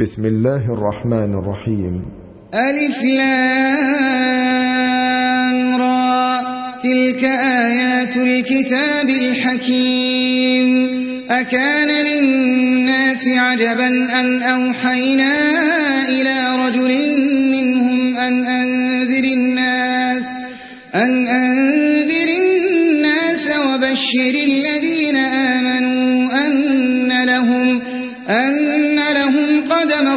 بسم الله الرحمن الرحيم. ألف لام را. تلك آيات الكتاب الحكيم. أكان للناس عجبا أن أوحينا إلى رجل منهم أن أنذر الناس أن أنذر الناس وبشر الذين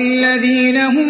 والذين هم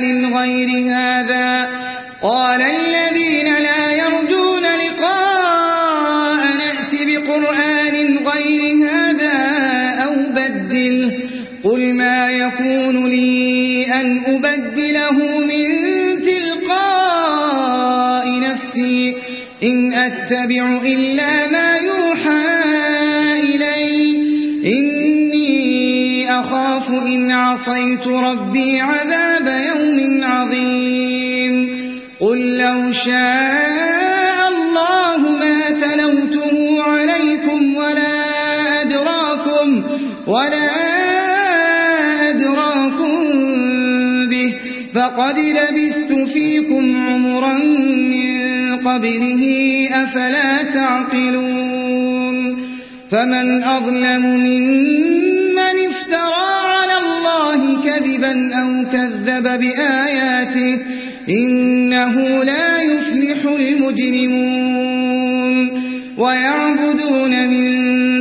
بمثال غير هذا. قال الذين لا يرجون لقاء نأت بقرآن غير هذا أو بدله. قل ما يكون لي أن أبدله من تلقاء نفسي. إن أتبع إلا ما إن عصيت ربي عذاب يوم عظيم قل لو شاء الله ما تلوته عليكم ولا أدراكم ولا به فقد لبثت فيكم عمرا من قبله أفلا تعقلون فمن أظلم ممن كذبا أو كذب بآياته إنه لا يفلح المجرمون ويعبدون من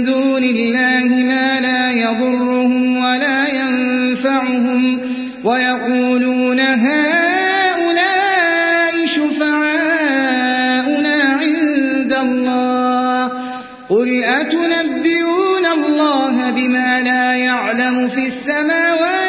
دون الله ما لا يضرهم ولا ينفعهم ويقولون هؤلاء شفعاؤنا عند الله قل أتنبئون الله بما لا يعلم في السماوات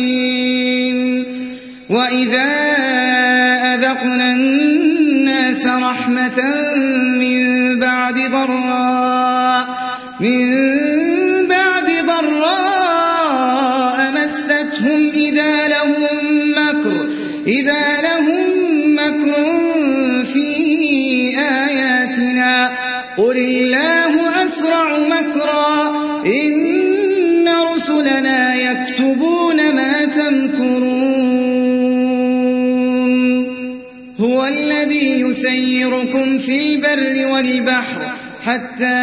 والبحر حتى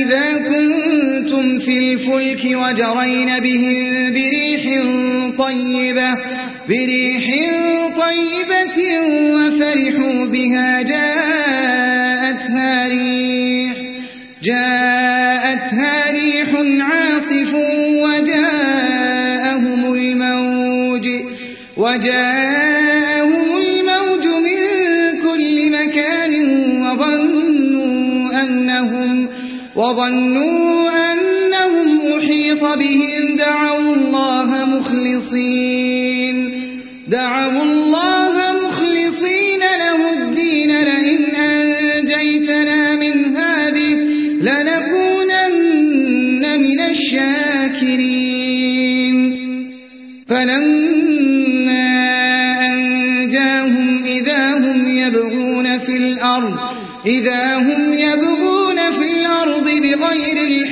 إذا كنتم في الفلك وجرين بهم بريح طيبة بريح طيبة وفرحوا بها جاءتها ريح جاءتها وظنوا أنهم أحيط بهم دعوا الله مخلصين. دعوا الله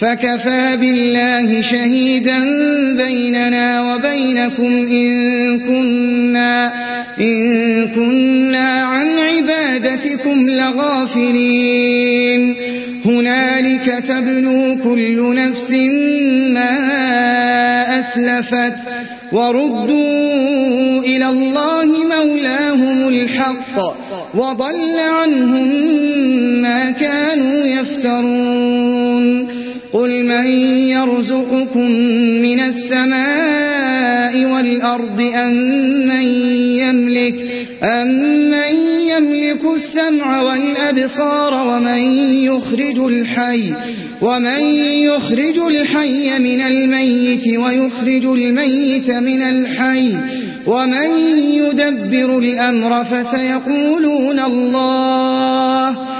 فكفى بالله شهيدا بيننا وبينكم إن كنا, إن كنا عن عبادتكم لغافلين. هنالك تبلو كل نفس ما أسلفت وردوا إلى الله مولاهم الحق وضل عنهم ما كانوا يفترون. قل من يرزقكم من السماء والأرض أم من يملك, أم من يملك السمع والأبصار ومن يخرج الحي ومن يخرج الحي من الميت ويخرج الميت من الحي ومن يدبر الأمر فسيقولون الله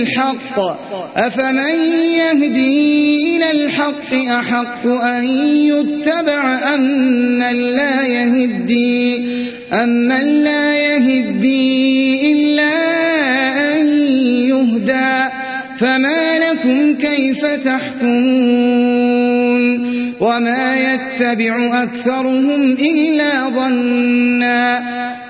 للحق أفمن يهدي إلى الحق أحق أن يتبع أم من لا يهدي؟ أم من لا يهدي إلا أن يهدى؟ فما لكم كيف تحكمون؟ وما يتبع أكثرهم إلا ظنا.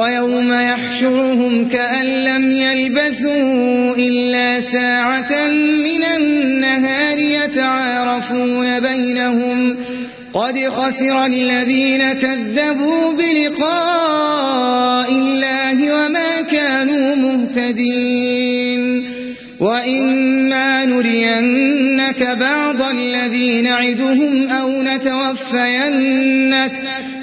ويوم يحشرهم كأن لم يلبثوا إلا ساعة من النهار يتعارفون بينهم. قد خسر الذين كذبوا بلقاء الله وما كانوا مهتدين. وإما نرينك بعض الذين نعدهم أو نتوفينك.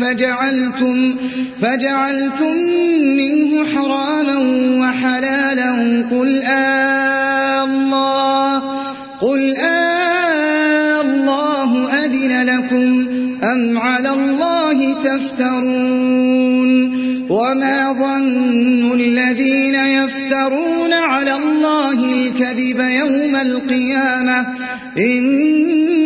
فجعلتم, فجعلتم منه حراما وحلالا قل آه الله قل آه الله أذن لكم أم على الله تفترون وما ظن الذين يفترون على الله الكذب يوم القيامة إن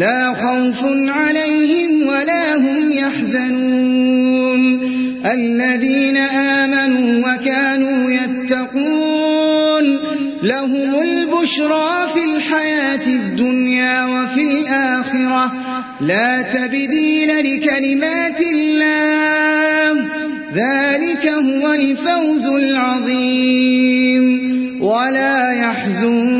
لا خوف عليهم ولا هم يحزنون. الذين آمنوا وكانوا يتقون لهم البشرى في الحياة الدنيا وفي الآخرة. لا تبديل لكلمات الله ذلك هو الفوز العظيم. ولا يحزنك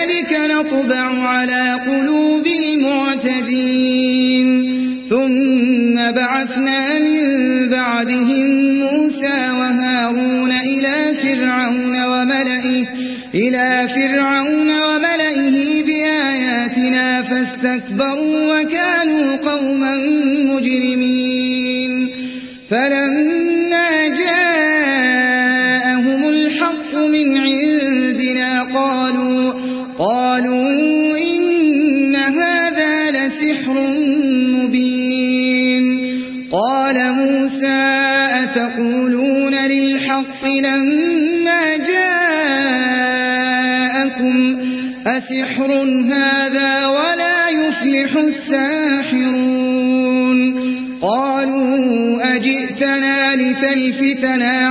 نطبع على قلوب المعتدين. ثم بعثنا من بعدهم موسى وهارون إلى فرعون وملئه إلى فرعون وملئه بآياتنا فاستكبروا وكانوا قوما مجرمين. فلما قالوا إن هذا لسحر مبين. قال موسى أتقولون للحق لما جاءكم؟ أسحر هذا ولا يفلح الساحرون. قالوا أجئتنا لتلفتنا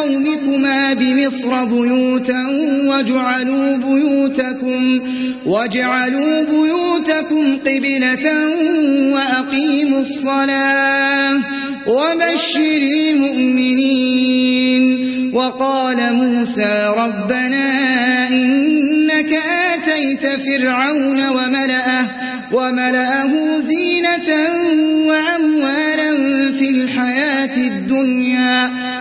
تبوأ لقومكما بمصر بيوتا وجعلوا بيوتكم وجعلوا بيوتكم قبلة وأقيموا الصلاة وبشر المؤمنين وقال موسى ربنا إنك آتيت فرعون وملأه وملأه زينة وأموالا في الحياة الدنيا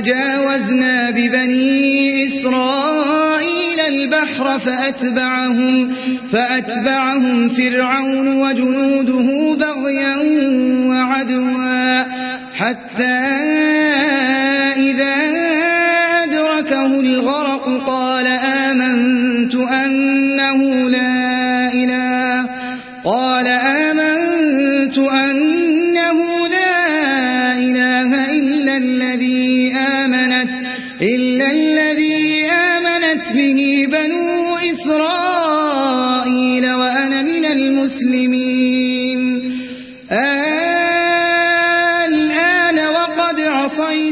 وجاوزنا ببني إسرائيل البحر فأتبعهم, فأتبعهم فرعون وجنوده بغيا وعدوا حتى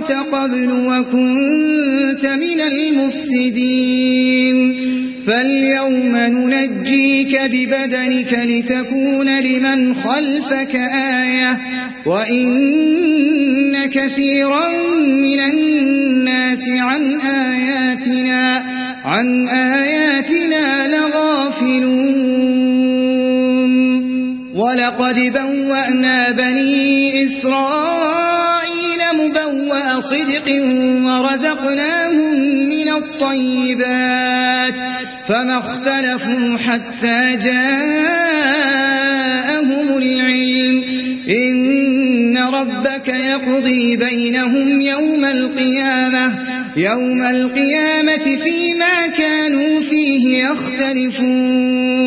عصيت قبل وكنت من المفسدين. فاليوم ننجيك ببدنك لتكون لمن خلفك آية. وإن كثيرا من الناس عن آياتنا عن آياتنا لغافلون. ولقد بوأنا بني إسرائيل مبوأ صدق ورزقناهم من الطيبات فما اختلفوا حتى جاءهم العلم. إن ربك يقضي بينهم يوم القيامة يوم القيامة فيما كانوا فيه يختلفون.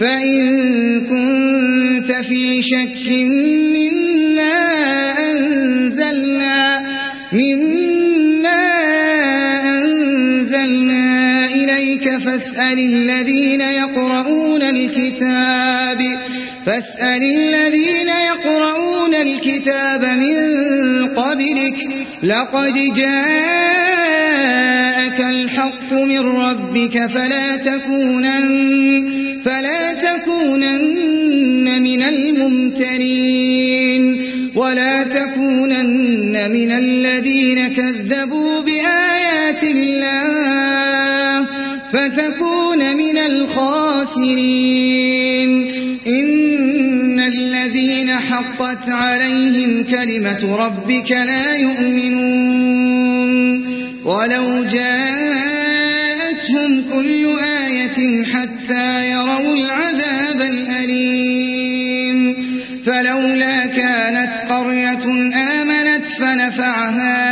فإن كنت في شك مما الكتاب. فاسأل الذين يقرؤون الكتاب من قبلك لقد جاءك الحق من ربك فلا تكونن فلا تكونن من الممترين. ولا تكونن من الذين كذبوا بآيات الله فتكون من الخاسرين. إن الذين حقت عليهم كلمة ربك لا يؤمنون. ولو جاءتهم كل آية حتى يروا العذاب الأليم. فلولا كانت قرية آمنت فنفعها